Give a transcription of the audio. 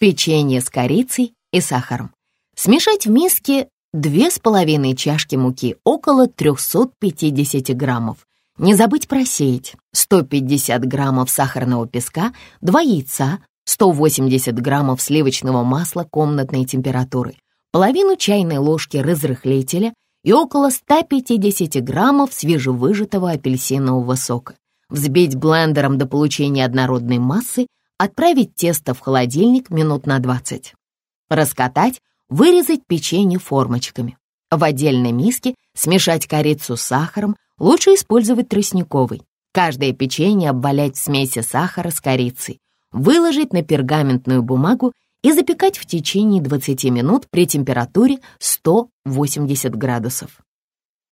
Печенье с корицей и сахаром. Смешать в миске 2,5 чашки муки, около 350 граммов. Не забыть просеять 150 граммов сахарного песка, 2 яйца, 180 граммов сливочного масла комнатной температуры, половину чайной ложки разрыхлителя и около 150 граммов свежевыжатого апельсинового сока. Взбить блендером до получения однородной массы, отправить тесто в холодильник минут на 20. Раскатать, вырезать печенье формочками. В отдельной миске смешать корицу с сахаром, лучше использовать тростниковый. Каждое печенье обвалять в смеси сахара с корицей, выложить на пергаментную бумагу и запекать в течение 20 минут при температуре 180 градусов.